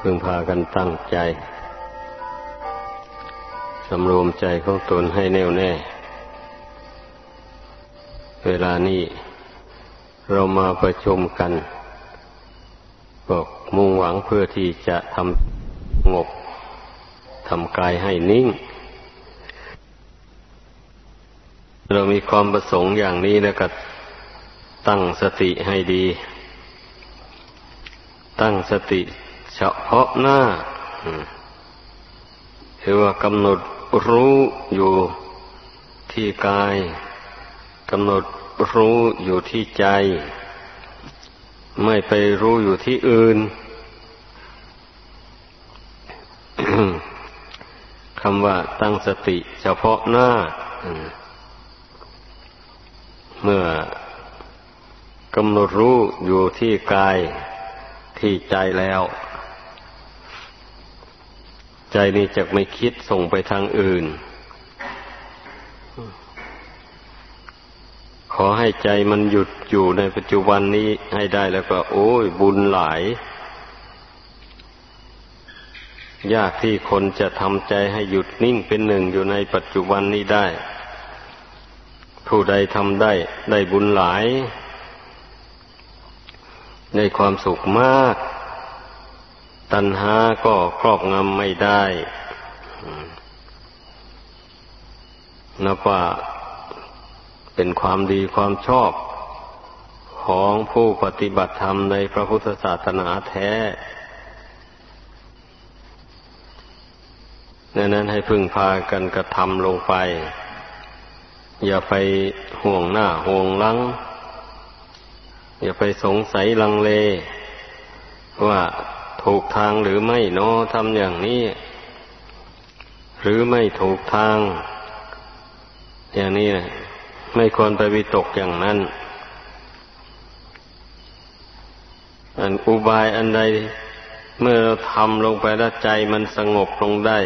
พึงพากันตั้งใจ สำรวมใจของตนให้แน่วแน่ เวลานี้เรามาประชุมกันบอกมุ่งหวังเพื่อที่จะทำงบทำกายให้นิ่ง เรามีความประสงค์อย่างนี้แล้วก็ตั้งสติให้ดี ตั้งสติ ฉพาะหน้าคือว่ากำหนดรู้อยู่ที่กายกำหนดรู้อยู่ที่ใจ ไม่ไปรู้อยู่ที่อื่นคำว่าตั้งสติเฉพาะหน้าเมื่อกำหนดรู้อยู่ที่กายที่ใจแล้ว ใจนี้จะไม่คิดส่งไปทางอื่น ขอให้ใจมันหยุดอยู่ในปัจจุบันนี้ให้ได้แล้วก็ โอ้ย บุญหลาย ยากที่คนจะทำใจให้หยุดนิ่งเป็นหนึ่งอยู่ในปัจจุบันนี้ได้ ผู้ใดทำได้ได้บุญหลายได้ความสุขมาก ตัณหาก็ครอบงำไม่ได้นับว่าเป็นความดีความชอบของผู้ปฏิบัติธรรมในพระพุทธศาสนาแท้ดังนั้นให้พึ่งพากันกระทำลงไป อย่าไปห่วงหน้าห่วงหลัง อย่าไปสงสัยลังเล ว่า ถูกทางหรือไม่เนาะทำอย่างนี้ หรือไม่ถูกทาง อย่างนี้นะไม่ควรไปวิตกอย่างนั้น อันอุบายอันใด เมื่อเราทำลงไปแล้วใจมันสงบลงได้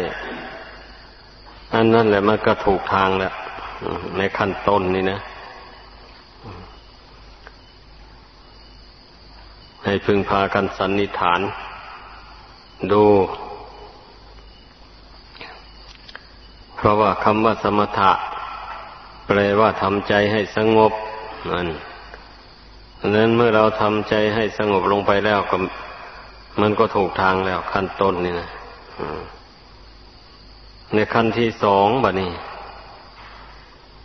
อันนั้นแหละมันก็ถูกทางแล้วในขั้นต้นนี่นะให้พึงพากันสันนิฐาน ดู เพราะว่าคำว่าสมถะ แปลว่าทำใจให้สงบนั่นนั้นเมื่อเราทำใจให้สงบลงไปแล้วก็มันก็ถูกทางแล้วขั้นต้นนี่นะในขั้นที่สองบะนี้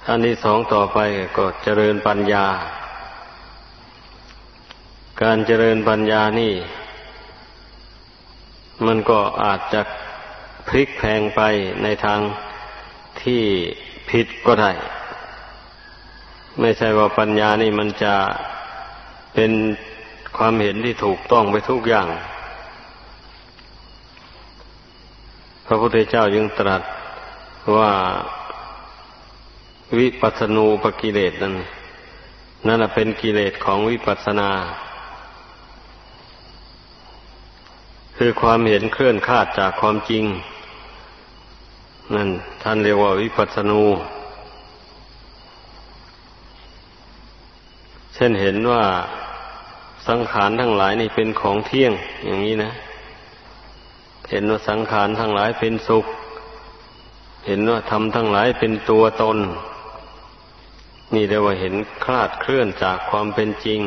ขั้นที่สองต่อไปก็เจริญปัญญา การเจริญปัญญานี่ มันก็อาจจะพลิกแพงไปในทางที่ผิดก็ได้ ไม่ใช่ว่าปัญญานี่มันจะเป็นความเห็นที่ถูกต้องไปทุกอย่าง พระพุทธเจ้ายังตรัสว่าวิปัสสนูปกิเลสนั้นนั่นเป็นกิเลสของวิปัสสนา คือความเห็นเคลื่อนคาดจากความจริง นั่นท่านเรียกว่าวิปัสสนู เช่นเห็นว่าสังขารทั้งหลายนี่เป็นของเที่ยง อย่างนี้นะ เห็นว่าสังขารทั้งหลายเป็นสุข เห็นว่าธรรมทั้งหลายเป็นตัวตน นี่เรียกว่าเห็นคลาดเคลื่อนจากความเป็นจริง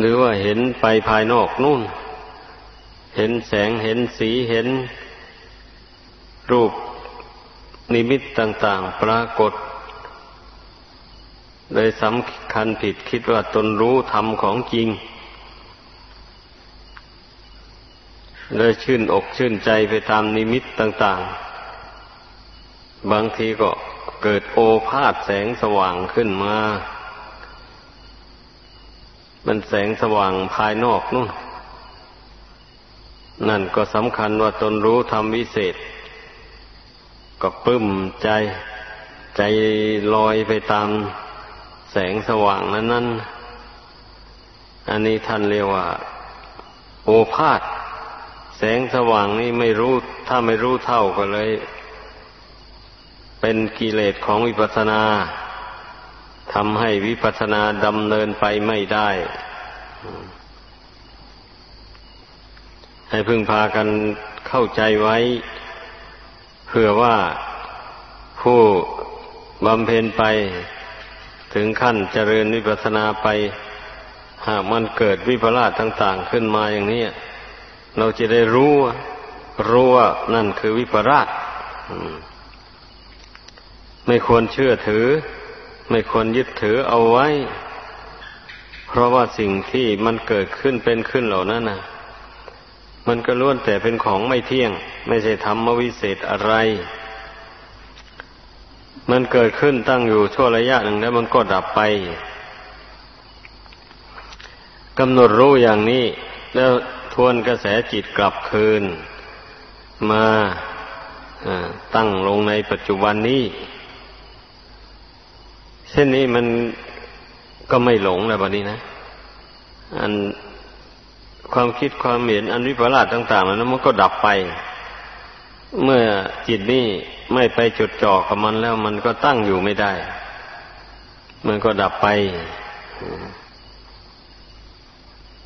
หรือว่าเห็นไปภายนอกนู่น เห็นแสงเห็นสีเห็น รูปนิมิตต่าง ๆ ปรากฏเลยสำคัญผิดคิดว่าตนรู้ธรรมของจริง เลยชื่นอกชื่นใจไปตามนิมิตต่าง ๆ บางทีก็เกิดโอภาษแสงสว่างขึ้นมา มันแสงสว่างภายนอกนู่น นั่นก็สำคัญว่าตนรู้ทำวิเศษ ก็ปึ้มใจใจลอยไปตามแสงสว่างนั้นนั้นอันนี้ท่านเรียกว่า โอภาษแสงสว่างนี่ไม่รู้ ถ้าไม่รู้เท่าก็เลย เป็นกิเลสของวิปัสสนา ทำให้วิปัสสนาดำเนินไปไม่ได้ ให้พึงพากันเข้าใจไว้เพื่อว่าผู้บำเพ็ญไปถึงขั้นเจริญวิปัสสนาไป หากมันเกิดวิปลาสต่าง ๆ ขึ้นมาอย่างนี้เราจะได้รู้รู้ว่านั่นคือวิปลาสไม่ควรเชื่อถือ ไม่ควรยึดถือเอาไว้ เพราะว่าสิ่งที่มันเกิดขึ้นเป็นขึ้นเหล่านั้นนะมันก็ล้วนแต่เป็นของไม่เที่ยง ไม่ใช่ธรรมวิเศษอะไร มันเกิดขึ้นตั้งอยู่ชั่วระยะหนึ่งแล้วมันก็ดับไปกำหนดรู้อย่างนี้ แล้วทวนกระแสจิตกลับคืน มาตั้งลงในปัจจุบันนี้ เช่นนี้มันก็ไม่หลงแล้วบัดนี้นะ อันความคิดความเห็นอันวิปลาสต่างๆนั้นมันก็ดับไป เมื่อจิตนี้ไม่ไปจดจ่อกับมันแล้ว มันก็ตั้งอยู่ไม่ได้ มันก็ดับไป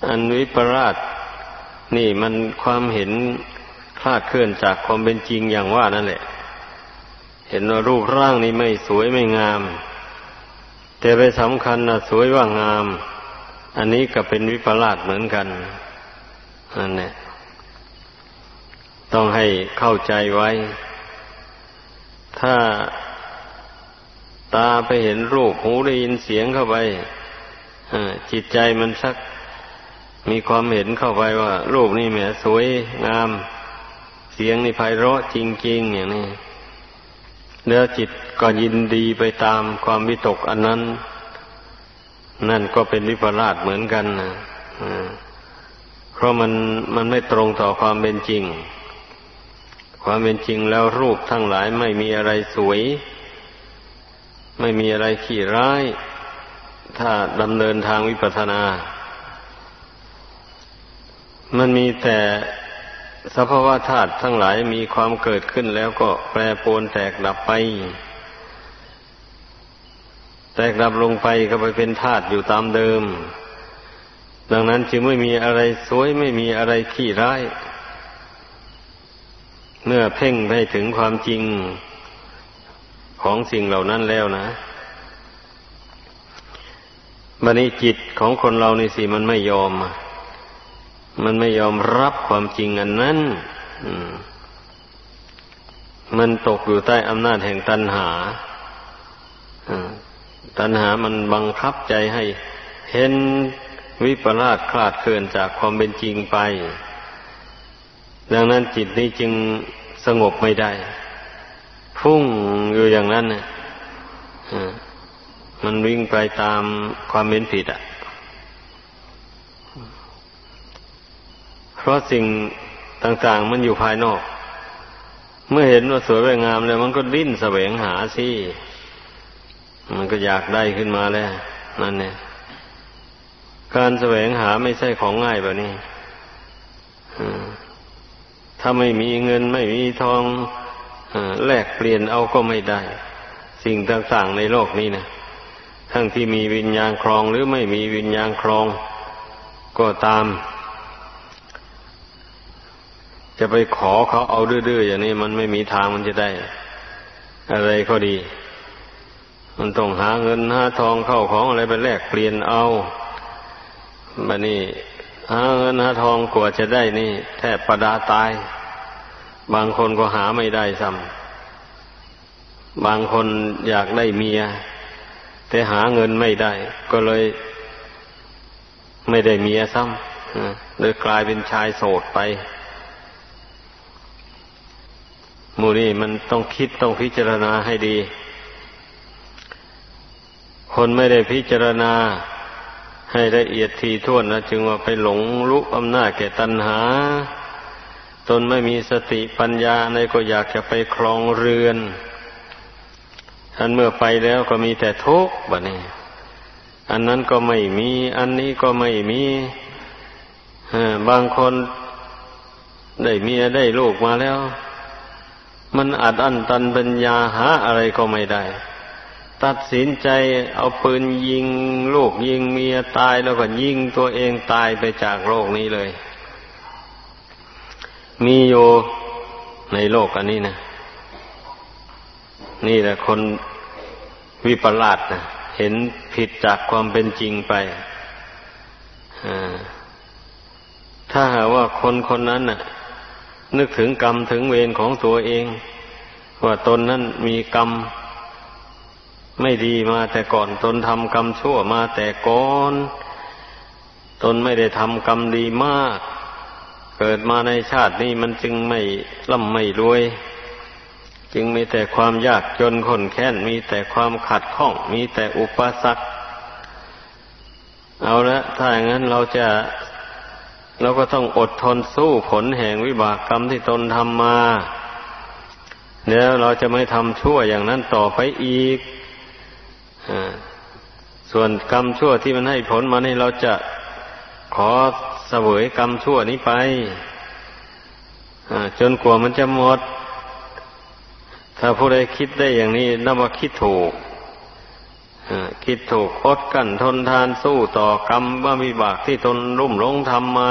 อันวิปราชนี่มันความเห็นคลาดเคลื่อนจากความเป็นจริงอย่างว่านั่นแหละ เห็นว่ารูปร่างนี้ไม่สวยไม่งาม แต่ไปสำคัญนะสวยว่างาม อันนี้ก็เป็นวิปลาสเหมือนกันนั่นแหละต้องให้เข้าใจไว้ ถ้าตาไปเห็นรูปหูได้ยินเสียงเข้าไปจิตใจมันสักมีความเห็นเข้าไปว่า รูปนี่แหมสวยงาม เสียงนี่ไพเราะจริง ๆ อย่างนี้ แล้วจิตก็ยินดีไปตามความวิตกอันนั้น นั่นก็เป็นวิปลาสเหมือนกันนะเพราะมันมันไม่ตรงต่อความเป็นจริง ความเป็นจริงแล้วรูปทั้งหลายไม่มีอะไรสวย ไม่มีอะไรขี้ร้าย ถ้าดำเนินทางวิปัสสนา มันมีแต่ สภาวะธาตุทั้งหลายมีความเกิดขึ้นแล้วก็แปรปรวนแตกดับไป แตกดับลงไปก็ไปเป็นธาตุอยู่ตามเดิม ดังนั้นจึงไม่มีอะไรสวยไม่มีอะไรขี้ร้าย เมื่อเพ่งไปถึงความจริงของสิ่งเหล่านั้นแล้วนะบันนี้จิตของคนเรานี่สิมันไม่ยอม มันไม่ยอมรับความจริงอันนั้นมันตกอยู่ใต้อำนาจแห่งตัณหาตัณหามันบังคับใจให้ เห็นวิปลาสคลาดเคลื่อนจากความเป็นจริงไป ดังนั้นจิตนี้จึงสงบไม่ได้ พุ่งอยู่อย่างนั้นนะมันวิ่งไปตามความเป็นผิดอะ เพราะสิ่งต่างๆมันอยู่ภายนอก เมื่อเห็นว่าสวยงามแล้ว มันก็ดิ้นแสวงหาสิ มันก็อยากได้ขึ้นมาแล้ว นั่นเนี่ยการแสวงหาไม่ใช่ของง่ายแบบนี้ถ้าไม่มีเงินไม่มีทองแลกเปลี่ยนเอาก็ไม่ได้ สิ่งต่างๆในโลกนี้นะทั้งที่มีวิญญาณครองหรือไม่มีวิญญาณครองก็ตาม จะไปขอเขาเอาดื้อๆอย่างนี้มันไม่มีทางมันจะได้ อะไรก็ดี มันต้องหาเงินหาทองเข้าของอะไรไปแลกเปลี่ยนเอาบันนี้หาเงินหาทองกว่าจะได้นี่ แทบประดาตาย บางคนก็หาไม่ได้ซ้ำบางคนอยากได้เมีย แต่หาเงินไม่ได้ ก็เลยไม่ได้เมียซ้ำเลยกลายเป็นชายโสดไป มูนี่มันต้องคิดต้องพิจารณาให้ดี คนไม่ได้พิจารณาให้ละเอียดทีท่วนนะจึงว่าไปหลงลุกอำนาจแก่ตัณหา ตนไม่มีสติปัญญาในก็อยากจะไปครองเรือนท่านเมื่อไปแล้วก็มีแต่ทุกข์บะนี่อันนั้นก็ไม่มี อันนี้ก็ไม่มีบางคนได้เมียได้ลูกมาแล้ว มันอัดอั้นตันปัญญาหาอะไรก็ไม่ได้ ตัดสินใจเอาปืนยิงลูกยิงเมียตายแล้วก็ยิงตัวเองตายไปจากโลกนี้เลย มีอยู่ในโลกอันนี้นะ นี่แหละคนวิปลาสนะเห็นผิดจากความเป็นจริงไปถ้าหาว่าคนคนนั้นน่ะ นึกถึงกรรมถึงเวรของตัวเอง ว่าตนนั้นมีกรรม ไม่ดีมาแต่ก่อนตนทำกรรมชั่วมาแต่ก่อน ตนไม่ได้ทำกรรมดีมาก เกิดมาในชาตินี้มันจึงไม่ร่ำไม่รวย จึงมีแต่ความยากจนขนแค้นมีแต่ความขัดข้อง มีแต่อุปสรรคเอาละถ้าอย่างนั้นเราจะ เราก็ต้องอดทนสู้ผลแห่งวิบากกรรมที่ตนทำมาแล้วเราจะไม่ทำชั่วอย่างนั้นต่อไปอีกส่วนกรรมชั่วที่มันให้ผลมานี่เราจะขอเสวยกรรมชั่วนี้ไปจนกว่ามันจะหมด ถ้าผู้ใดคิดได้อย่างนี้นับว่าคิดถูก คิดถูกอดกั้นทนทานสู้ต่อกรรมว่ามีบากที่ตนรุ่มหลงทำมา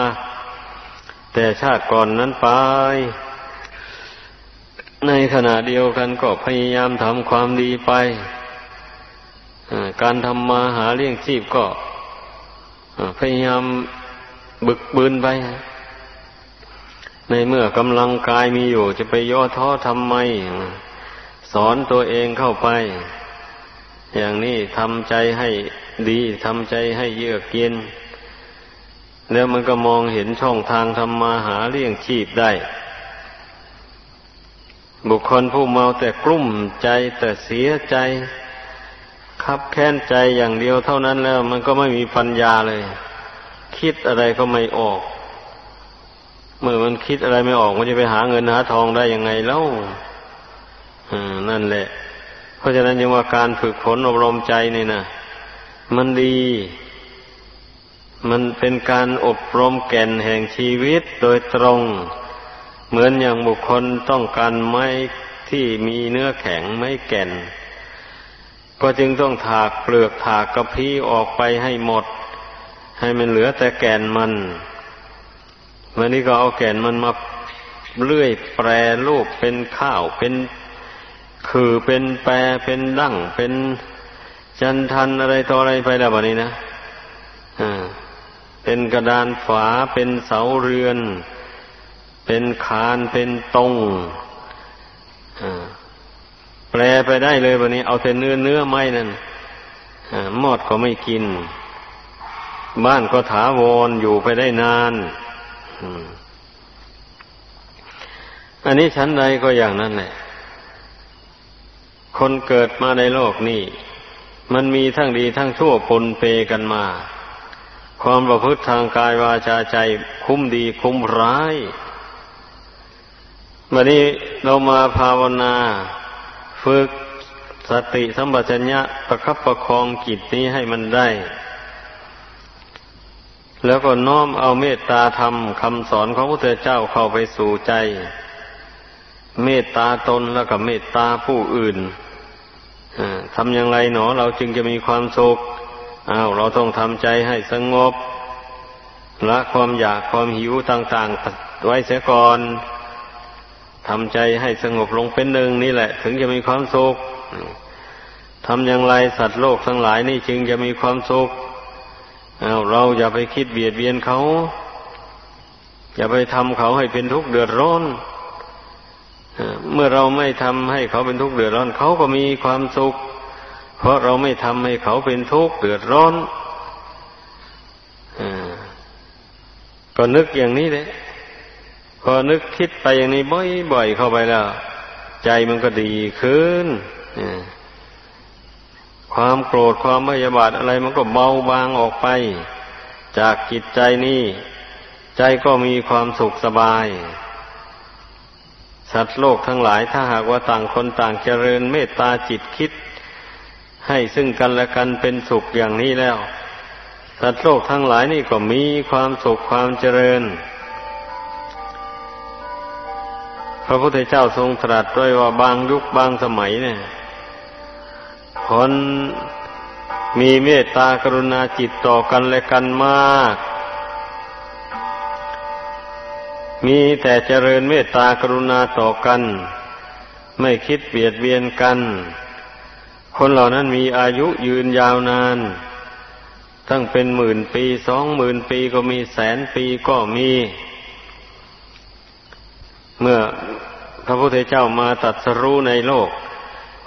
แต่ชาติก่อนนั้นไป ในขณะเดียวกันก็พยายามทำความดีไป การทำมาหาเลี้ยงชีพก็พยายามบึกบืนไป ในเมื่อกำลังกายมีอยู่จะไปย่อท้อทำไม สอนตัวเองเข้าไป อย่างนี้ทำใจให้ดีทำใจให้เยือกเย็น แล้วมันก็มองเห็นช่องทางทำมาหาเลี้ยงชีพได้ บุคคลผู้เมาแต่กลุ้มใจแต่เสียใจ คับแค้นใจอย่างเดียวเท่านั้นแล้ว มันก็ไม่มีปัญญาเลย คิดอะไรก็ไม่ออก เมื่อมันคิดอะไรไม่ออก มันจะไปหาเงินหาทองได้ยังไงแล้วนั่นแหละ เพราะฉะนั้นยังว่าการฝึกฝนอบรมใจนี่นะมันดี มันเป็นการอบรมแก่นแห่งชีวิตโดยตรง เหมือนอย่างบุคคลต้องการไม้ที่มีเนื้อแข็งไม้แก่น ก็จึงต้องถากเปลือกถากกระพี้ออกไปให้หมด ให้มันเหลือแต่แก่นมัน วันนี้ก็เอาแก่นมันมาเลื่อยแปรรูปเป็นข้าวเป็น คือเป็นแปรเป็นดั้งเป็นจันทันอะไรต่ออะไรไปแล้ววันนี้นะอ่าเป็นกระดานฝาเป็นเสาเรือน เป็นคานเป็นตรงอ่าแปลไปได้เลยวันนี้ เอาแต่เนื้อเนื้อไม้นั่นมอดก็ไม่กิน บ้านก็ถาวรอยู่ไปได้นานอันนี้ชั้นใดก็อย่างนั้นแหละ คนเกิดมาในโลกนี้ มันมีทั้งดีทั้งชั่วปนเปกันมา ความประพฤติทางกายวาจาใจคุ้มดีคุ้มร้ายวันนี้เรามาภาวนา ฝึกสติสัมปชัญญะประคับประคองจิตนี้ให้มันได้ แล้วก็น้อมเอาเมตตาธรรมคำสอนของพระพุทธเจ้าเข้าไปสู่ใจ เมตตาตนแล้วก็เมตตาผู้อื่น ทำอย่างไรหนอเราจึงจะมีความสุขอ้าวเราต้องทำใจให้สงบละความอยากความหิวต่างๆไว้เสียก่อนทำใจให้สงบลงเป็นหนึ่งนี่แหละ ถึงจะมีความสุขทำอย่างไรสัตว์โลกทั้งหลายนี่จึงจะมีความสุขเอาเราอย่าไปคิดเบียดเบียนเขา อย่าไปทำเขาให้เป็นทุกข์เดือดร้อน เมื่อเราไม่ทำให้เขาเป็นทุกข์เดือดร้อน เขาก็มีความสุข เพราะเราไม่ทำให้เขาเป็นทุกข์เดือดร้อนก็นึกอย่างนี้เลยพอนึกคิดไปอย่างนี้บ่อยๆเข้าไปแล้ว ใจมันก็ดีขึ้นความโกรธความพยาบาทอะไรมันก็เบาบางออกไป จากจิตใจนี้ ใจก็มีความสุขสบาย สัตว์โลกทั้งหลายถ้าหากว่าต่างคนต่างเจริญเมตตาจิตคิด ให้ซึ่งกันและกันเป็นสุขอย่างนี้แล้ว สัตว์โลกทั้งหลายนี่ก็มีความสุขความเจริญ พระพุทธเจ้าทรงตรัสด้วยว่าบางยุคบางสมัยเนี่ยคคนมีเมตตากรุณาจิตต่อกันและกันมาก มีแต่เจริญเมตตากรุณาต่อกัน ไม่คิดเบียดเบียนกัน คนเหล่านั้นมีอายุยืนยาวนานตั้งเป็นหมื่นปีสองหมื่นปีก็มีแสนปีก็มี เมื่อพระพุทธเจ้ามาตัดสรู้ในโลก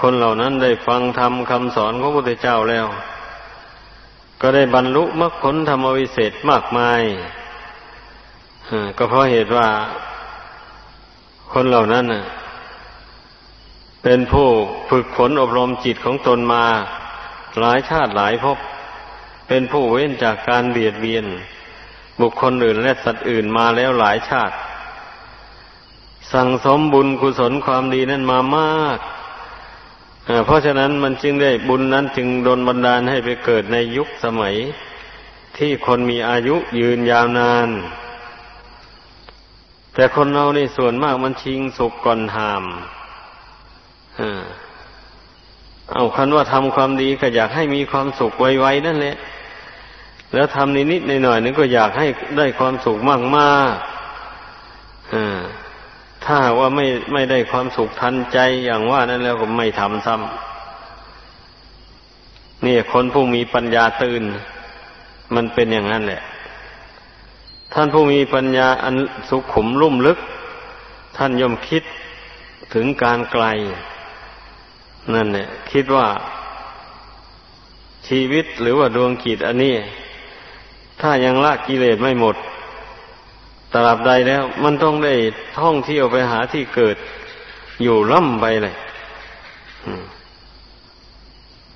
คนเหล่านั้นได้ฟังธรรมคำสอนของพระพุทธเจ้าแล้ว ก็ได้บรรลุมรรคผลธรรมวิเศษมากมาย ก็เพราะเหตุว่าคนเหล่านั้นเป็นผู้ฝึกฝนอบรมจิตของตนมา หลายชาติหลายภพเป็นผู้เว้นจากการเบียดเบียน บุคคลอื่นและสัตว์อื่นมาแล้วหลายชาติ สั่งสมบุญกุศลความดีนั้นมามากเพราะฉะนั้นมันจึงได้บุญนั้นจึงโดนบันดาลให้ไปเกิดในยุคสมัย ที่คนมีอายุยืนยาวนาน แต่คนเราในส่วนมากมันชิงสุกก่อนหามเอาคันว่าทำความดีก็อยากให้มีความสุขไวๆนั่นแหละ แล้วทำนิดๆหน่อยๆนึงก็อยากให้ได้ความสุขมากๆถ้าว่าไม่ไม่ได้ความสุขทันใจอย่างว่านั้นแล้วก็ไม่ทำซ้ำนี่คนผู้มีปัญญาตื่น มันเป็นอย่างนั้นแหละ ท่านผู้มีปัญญาอันสุขุมลุ่มลึก ท่านย่อมคิดถึงการไกล นั่นเนี่ยคิดว่าชีวิตหรือว่าดวงขีดอันนี้ ถ้ายังละกิเลสไม่หมดตราบใดแล้ว มันต้องได้ท่องเที่ยวไปหาที่เกิด อยู่ล่ำไปเลย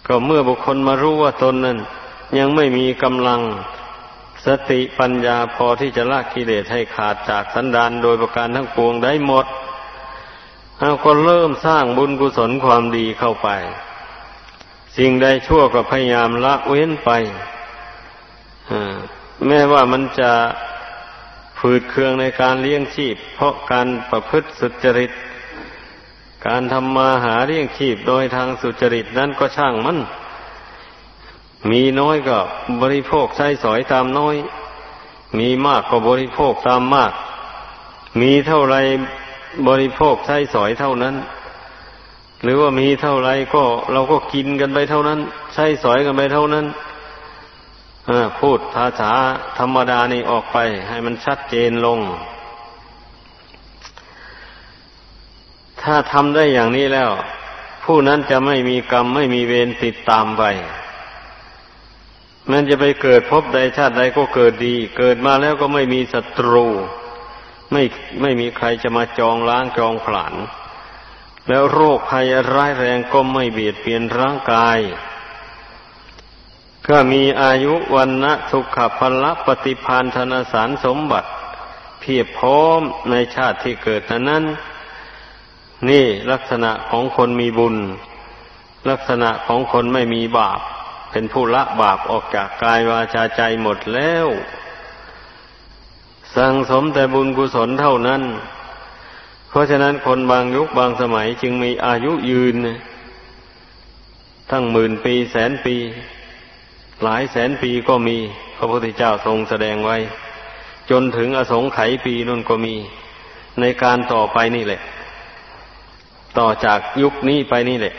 ก็เมื่อบุคคลมารู้ว่าตนนั้น ยังไม่มีกำลัง สติปัญญาพอที่จะละกิเลสให้ขาดจากสันดานโดยประการทั้งปวงได้หมดเราก็เริ่มสร้างบุญกุศลความดีเข้าไป สิ่งใดชั่วก็พยายามละเว้นไปแม้ว่ามันจะฝืดเคืองในการเลี้ยงชีพ เพราะการประพฤติสุจริต การทำมาหาเลี้ยงชีพโดยทางสุจริตนั้นก็ช่างมัน มีน้อยก็บริโภคใช้สอยตามน้อย มีมากก็บริโภคตามมาก มีเท่าไรบริโภคใช้สอยเท่านั้น หรือว่ามีเท่าไรก็เราก็กินกันไปเท่านั้น ใช้สอยกันไปเท่านั้นพูดภาษาธรรมดานี่ออกไป ให้มันชัดเจนลง ถ้าทำได้อย่างนี้แล้ว ผู้นั้นจะไม่มีกรรมไม่มีเวรติดตามไป มันจะไปเกิดพบใดชาติใดก็เกิดดี เกิดมาแล้วก็ไม่มีศัตรู ไม่ไม่มีใครจะมาจองล้างจองผลาญแล้วโรคภัยร้ายแรงก็ไม่เบียดเบียนร่างกาย ก็มีอายุวันนะสุขภละปฏิพานธนสารสมบัติ เพียบพร้อมในชาติที่เกิดนั้น นี่ลักษณะของคนมีบุญ ลักษณะของคนไม่มีบาป เป็นผู้ละบาปออกจากกายวาจาใจหมดแล้ว สั่งสมแต่บุญกุศลเท่านั้น เพราะฉะนั้นคนบางยุคบางสมัยจึงมีอายุยืน ทั้งหมื่นปีแสนปี หลายแสนปีก็มี พระพุทธเจ้าทรงแสดงไว้ จนถึงอสงไขยปีนั่นก็มี ในการต่อไปนี่แหละ ต่อจากยุคนี้ไปนี่แหละ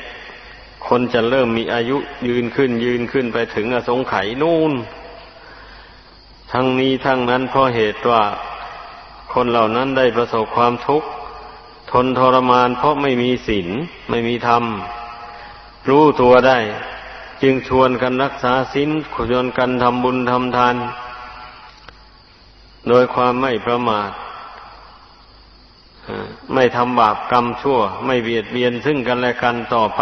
คนจะเริ่มมีอายุยืนขึ้นยืนขึ้นไปถึงอสงไขยนู่น ทั้งนี้ทั้งนั้นเพราะเหตุว่าคนเหล่านั้นได้ประสบความทุกข์ ทนทรมานเพราะไม่มีศีลไม่มีธรรม รู้ตัวได้ จึงชวนกันรักษาศีลชวนกันทำบุญทำทาน โดยความไม่ประมาทไม่ทำบาปกรรมชั่ว ไม่เบียดเบียนซึ่งกันและกันต่อไป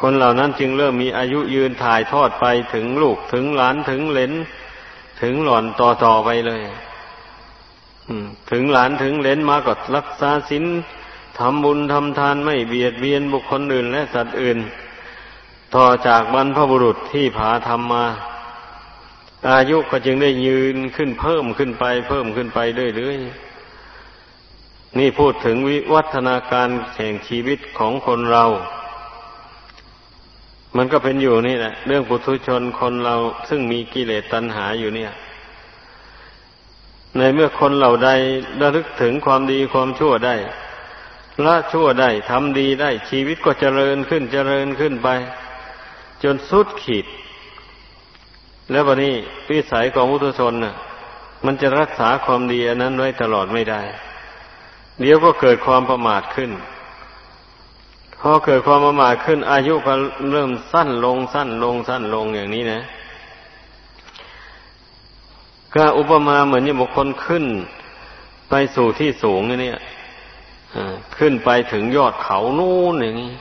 คนเหล่านั้นจึงเริ่มมีอายุยืนถ่ายทอดไปถึงลูกถึงหลานถึงเหลนถึงหล่อนต่อต่อไปเลยถึงหลานถึงเลนมาก็รักษาศีลทำบุญทำทานไม่เบียดเบียนบุคคลอื่น และสัตว์อื่น ต่อจากบรรพบุรุษที่ผาทำมา อายุก็จึงได้ยืนขึ้นเพิ่มขึ้นไป เพิ่มขึ้นไปเรื่อยๆนี่พูดถึงวิวัฒนาการแห่งชีวิตของคนเรา มันก็เป็นอยู่นี่แหละ เรื่องปุถุชนคนเราซึ่งมีกิเลสตัณหาอยู่เนี่ย ในเมื่อคนเหล่าใดระลึกถึงความดีความชั่วได้ละชั่วได้ทำดีได้ ชีวิตก็เจริญขึ้นเจริญขึ้นไป จนสุดขีด แล้ววันนี้วิสัยของพุทุชนน่ะ มันจะรักษาความดีอันนั้นไว้ตลอดไม่ได้ เดี๋ยวก็เกิดความประมาทขึ้น พอเกิดความประมาทขึ้น อายุก็เริ่มสั้นลงสั้นลงสั้นลงอย่างนี้นะก็อุปมาเหมือนอย่างบุคคลขึ้น ไปสู่ที่สูงเนี่ยขึ้นไปถึงยอดเขานู่นอย่างนี้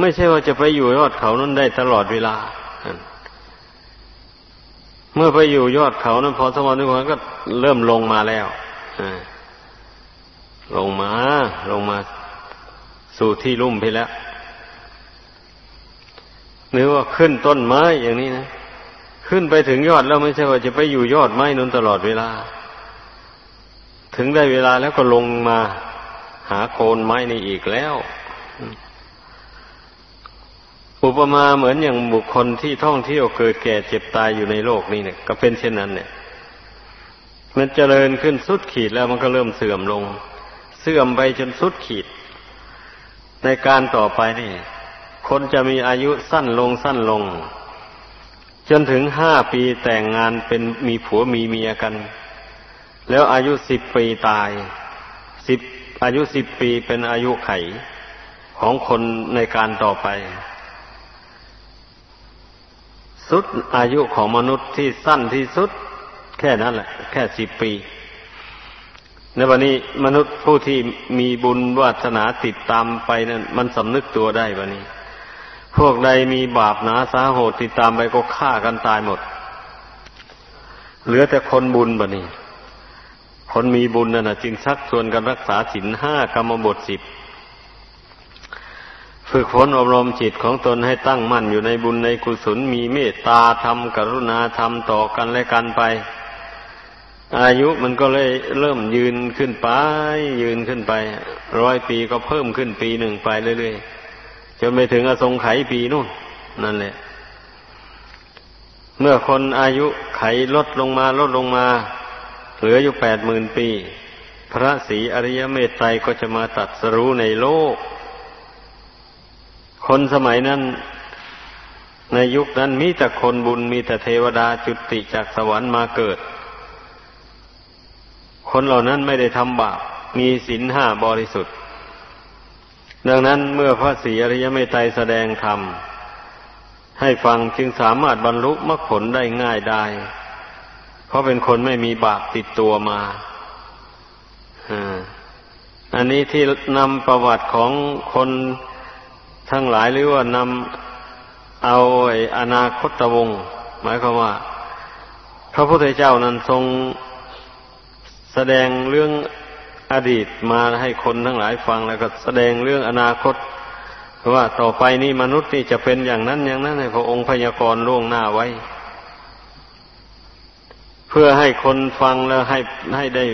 ไม่ใช่ว่าจะไปอยู่ยอดเขานั้นได้ตลอดเวลา เมื่อไปอยู่ยอดเขานั้นพอสมองนก็เริ่มลงมาแล้วลงมา ลงมา สู่ที่ลุ่มไปแล้ว หรือว่าขึ้นต้นไม้อย่างนี้นะ ขึ้นไปถึงยอดแล้วไม่ใช่ว่าจะไปอยู่ยอดไม้นั้นตลอดเวลา ถึงได้เวลาแล้วก็ลงมาหาโคนไม้นี่อีกแล้ว อุปมาเหมือนอย่างบุคคลที่ท่องเที่ยวเกิดแก่เจ็บตายอยู่ในโลกนี้เนี่ย ก็เป็นเช่นนั้น เนี่ย มันเจริญขึ้นสุดขีดแล้วมันก็เริ่มเสื่อมลง เสื่อมไปจนสุดขีด ในการต่อไปนี่ คนจะมีอายุสั้นลงสั้นลง จนถึงห้าปีแต่งงานเป็นมีผัวมีเมียกัน แล้วอายุสิบปีตายสิบอายุสิบปีเป็นอายุไขของคนในการต่อไป สุดอายุของมนุษย์ที่สั้นที่สุด แค่นั้นแหละ แค่สิบปี ในวันนี้มนุษย์ผู้ที่มีบุญวาสนาติดตามไปนั้นมันสำนึกตัวได้วันนี้ พวกใดมีบาปหนาสาโหดติดตามไปก็ฆ่ากันตายหมด เหลือแต่คนบุญบันนี้ คนมีบุญนั่นนะจึงชักชวนกันรักษาศีลห้ากรรมบทสิบฝึกฝนอบรมจิตของตนให้ตั้งมั่นอยู่ในบุญในกุศลมีเมตตาธรรมกรุณาธรรมต่อกันและกันไป อายุมันก็เลยเริ่มยืนขึ้นไป ยืนขึ้นไปร้อยปีก็เพิ่มขึ้นปีหนึ่งไปเรื่อยๆจนไปถึงอสงไขยปีนู่นนั่นแหละ เมื่อคนอายุไขลดลงมาลดลงมา เหลืออยู่แปดหมื่นปี พระศรีอริยเมตไตรก็จะมาตัดสรู้ในโลก คนสมัยนั้น ในยุคนั้นมีแต่คนบุญมีแต่เทวดาจุติจากสวรรค์มาเกิด คนเหล่านั้นไม่ได้ทำบาป มีศีลห้าบริสุทธิ์ ดังนั้นเมื่อพระศรีอริยเมตไตรแสดงธรรม ให้ฟังจึงสามารถบรรลุมรรคผลได้ง่ายได้ เพราะเป็นคนไม่มีบาปติดตัวมาอันนี้ที่นำประวัติของคนทั้งหลายหรือว่านำเอาไอ้อนาคตวงศ์หมายความว่า พระพุทธเจ้านั้นทรง แสดงเรื่องอดีตมาให้คนทั้งหลายฟังแล้วก็แสดงเรื่องอนาคตว่าต่อไปนี้มนุษย์นี่จะเป็นอย่างนั้นอย่างนั้นให้พระองค์พยากรณ์ล่วงหน้าไว้ เพื่อให้คนฟังแล้วให้ให้ได้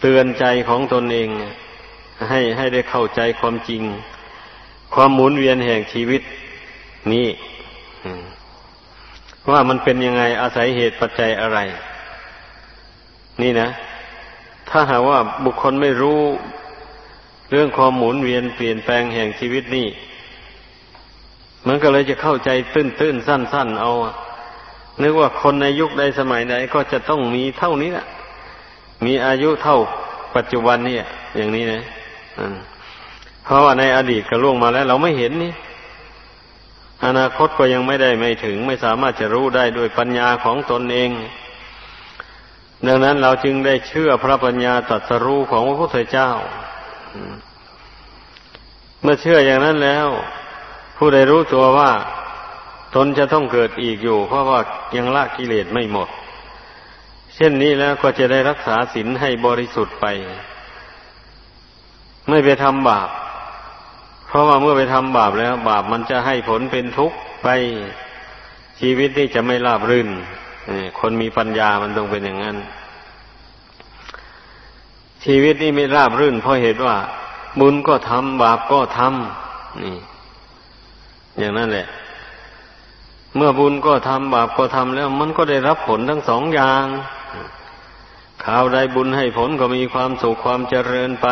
เตือนใจของตนเอง ให้ให้ได้เข้าใจความจริง ความหมุนเวียนแห่งชีวิตนี้ว่ามันเป็นยังไงอาศัยเหตุปัจจัยอะไร นี่นะ ถ้าหากว่าบุคคลไม่รู้เรื่องความหมุนเวียนเปลี่ยนแปลงแห่งชีวิตนี่มันก็เลยจะเข้าใจตื้นตื้นสั้นสั้นเอานึกว่าคนในยุคใดสมัยใดก็จะต้องมีเท่านี้แหละมีอายุเท่าปัจจุบันนี่อย่างนี้นะเพราะว่าในอดีตก็ล่วงมาแล้ว เราไม่เห็นนี่ อนาคตก็ยังไม่ได้ไม่ถึง ไม่สามารถจะรู้ได้ด้วยปัญญาของตนเอง ดังนั้นเราจึงได้เชื่อพระปัญญาตรัสรู้ของพระพุทธเจ้า เมื่อเชื่ออย่างนั้นแล้ว ผู้ใดรู้ตัวว่า ตนจะต้องเกิดอีกอยู่ เพราะว่ายังละกิเลสไม่หมด เช่นนี้แล้วก็จะได้รักษาศีลให้บริสุทธิ์ไป ไม่ไปทำบาป เพราะว่าเมื่อไปทำบาปแล้ว บาปมันจะให้ผลเป็นทุกข์ไปชีวิตนี้จะไม่ราบรื่น คนมีปัญญามันต้องเป็นอย่างนั้น ชีวิตนี้ไม่ราบรื่น เพราะเหตุว่า บุญก็ทำบาปก็ทำนี่ อย่างนั้นแหละ เมื่อบุญก็ทำบาปก็ทำแล้ว มันก็ได้รับผลทั้งสองอย่างข่าวใดบุญให้ผลก็มีความสุขความเจริญไป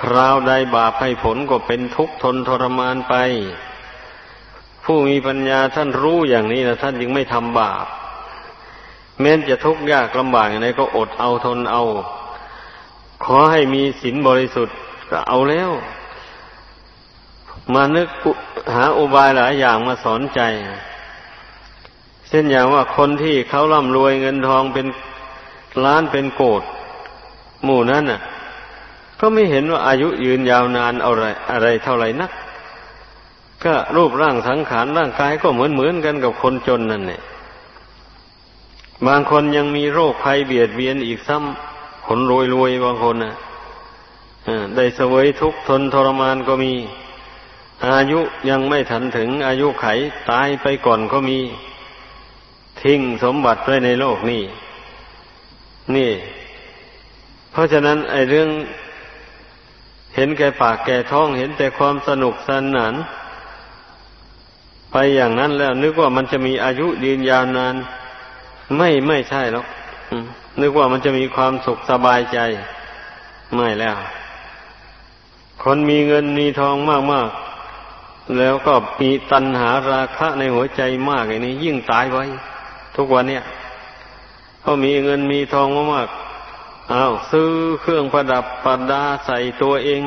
คราวใดบาปให้ผลก็เป็นทุกข์ทนทรมานไป ผู้มีปัญญาท่านรู้อย่างนี้นะท่านยังไม่ทำบาปแม้จะทุกข์ยากลำบากอย่างไรก็อดเอาทนเอา ขอให้มีศีลบริสุทธิ์ก็เอาแล้ว มานึกหาอุบายหลายอย่างมาสอนใจเช่นอย่างว่าคนที่เขาร่ำรวยเงินทองเป็นล้านเป็นโกดหมู่นั้นน่ะ ก็ไม่เห็นว่าอายุยืนยาวนานอะไรอะไรเท่าไหร่นัก ก็รูปร่างสังขารร่างกายก็เหมือนเหมือนกันกับคนจนนั่นเนี่ยบางคนยังมีโรคภัยเบียดเบียนอีกซ้ำคนรวยรวยบางคนนะได้เสวยทุกข์ทนทรมานก็มี อายุยังไม่ทันถึงอายุไขตายไปก่อนก็มี ทิ้งสมบัติไว้ในโลกนี้นี่ เพราะฉะนั้นไอ้เรื่องเห็นแก่ปากแก่ท้องเห็นแต่ความสนุกสนาน ไปอย่างนั้นแล้ว นึกว่ามันจะมีอายุยืนยาวนาน ไม่ไม่ใช่หรอกนึกว่ามันจะมีความสุขสบายใจ ไม่แล้ว คนมีเงินมีทองมากๆ แล้วก็มีตัณหาราคะในหัวใจมากอย่างนี้ ยิ่งตายไว้ ทุกวันเนี่ยเขามีเงินมีทองมากๆอ้าวซื้อเครื่องประดับประดาใส่ตัวเอง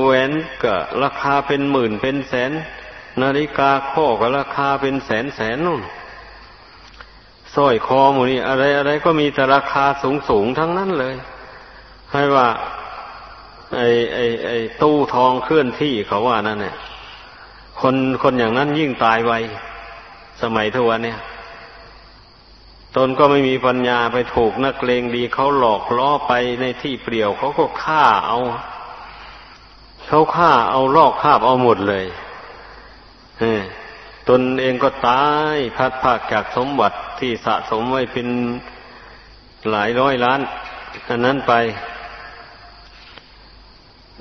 แหวนก็ราคาเป็นหมื่นเป็นแสน นาฬิกาข้อก็ราคาเป็นแสนแสนนู่นสร้อยคอหมูนี่อะไรอะไรก็มีแต่ราคาสูงสูงทั้งนั้นเลย ให้ว่า ไอ้ไอ้ไอ้ตู้ทองเคลื่อนที่เขาว่านั่นเนี่ย คนคนอย่างนั้นยิ่งตายไวสมัยทุกวันเนี่ยตนก็ไม่มีปัญญาไปถูกนักเลงดีเขาหลอกล่อไปในที่เปลี่ยวเขาก็ฆ่าเอา เขาฆ่าเอาลอกคาบเอาหมดเลย ตนเองก็ตายพัดภาคจากสมบัติที่สะสมไว้เป็นหลายร้อยล้าน อันนั้นไป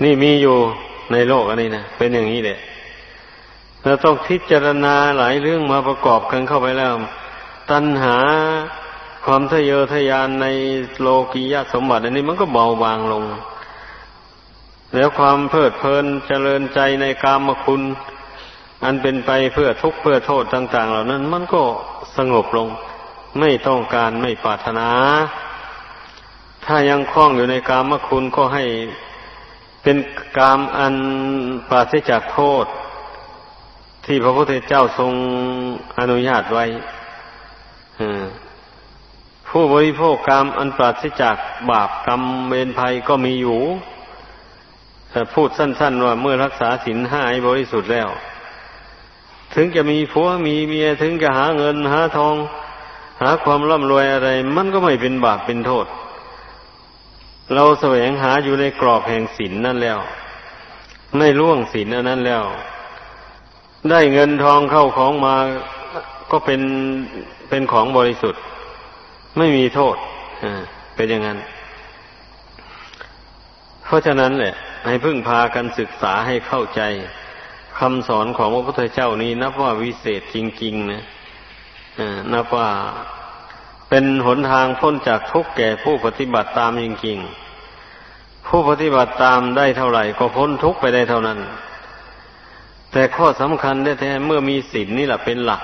นี่มีอยู่ในโลกอันนี้นะเป็นอย่างนี้แหละเราต้องพิจารณาหลายเรื่องมาประกอบกันเข้าไปแล้ว ตัณหาความทะเยอทะยานในโลกียสมบัติ อันนี้มันก็เบาบางลง แล้วความเพลิดเพลินเจริญใจในกามคุณ อันเป็นไปเพื่อทุกข์เพื่อโทษต่าง ๆ เหล่านั้น มันก็สงบลง ไม่ต้องการไม่ปรารถนา ถ้ายังคล้องอยู่ในกามคุณก็ให้เป็นกามอันปราศจากโทษ ที่พระพุทธเจ้าทรงอนุญาตไว้ผู้บริโภคกรรมอันปราศจากบาปกรรมเวรภัยก็มีอยู่แต่พูดสั้น ๆ ว่าเมื่อรักษาศีลห้าบริสุทธิ์แล้ว ถึงจะมีผัวมีเมียถึงจะหาเงินหาทอง หาความร่ำรวยอะไร มันก็ไม่เป็นบาปเป็นโทษ เราแสวงหาอยู่ในกรอบแห่งศีลนั่นแล้ว ไม่ล่วงศีลอันนั้นแล้ว ได้เงินทองเข้าของมาก็เป็นเป็นของบริสุทธิ์ ไม่มีโทษเป็นอย่างนั้น เพราะฉะนั้นแหละ ให้พึ่งพากันศึกษาให้เข้าใจ คำสอนของพระพุทธเจ้านี้ นับว่าวิเศษจริง ๆ นะนับว่าเป็นหนทางพ้นจากทุกข์แก่ผู้ปฏิบัติตามจริงๆ ผู้ปฏิบัติตามได้เท่าไหร่ ก็พ้นทุกข์ไปได้เท่านั้น แต่ข้อสำคัญแท้ๆเมื่อมีศีลนี่แหละเป็นหลัก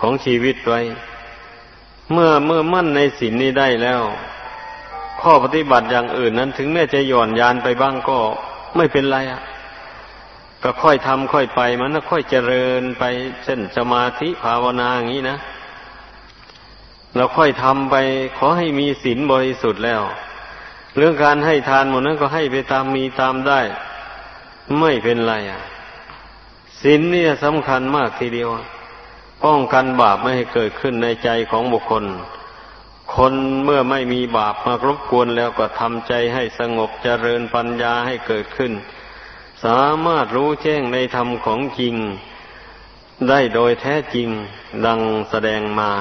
ของชีวิตไว้ เมื่อเมื่อมั่นในศีลนี้ได้แล้ว ข้อปฏิบัติอย่างอื่นนั้น ถึงแม้จะหย่อนยานไปบ้างก็ไม่เป็นไรอะ ก็ค่อยทำค่อยไปมันก็ค่อยเจริญไปเช่นสมาธิภาวนาอย่างนี้นะเราค่อยทำไปขอให้มีศีลบริสุทธิ์แล้ว เรื่องการให้ทานหมดนั้นก็ให้ไปตามมีตามได้ ไม่เป็นไรอะศีลนี่สำคัญมากทีเดียว ป้องกันบาปไม่ให้เกิดขึ้นในใจของบุคคล คนเมื่อไม่มีบาปมารบกวนแล้วก็ทำใจให้สงบเจริญปัญญาให้เกิดขึ้น สามารถรู้แจ้งในธรรมของจริง ได้โดยแท้จริงดังแสดงมา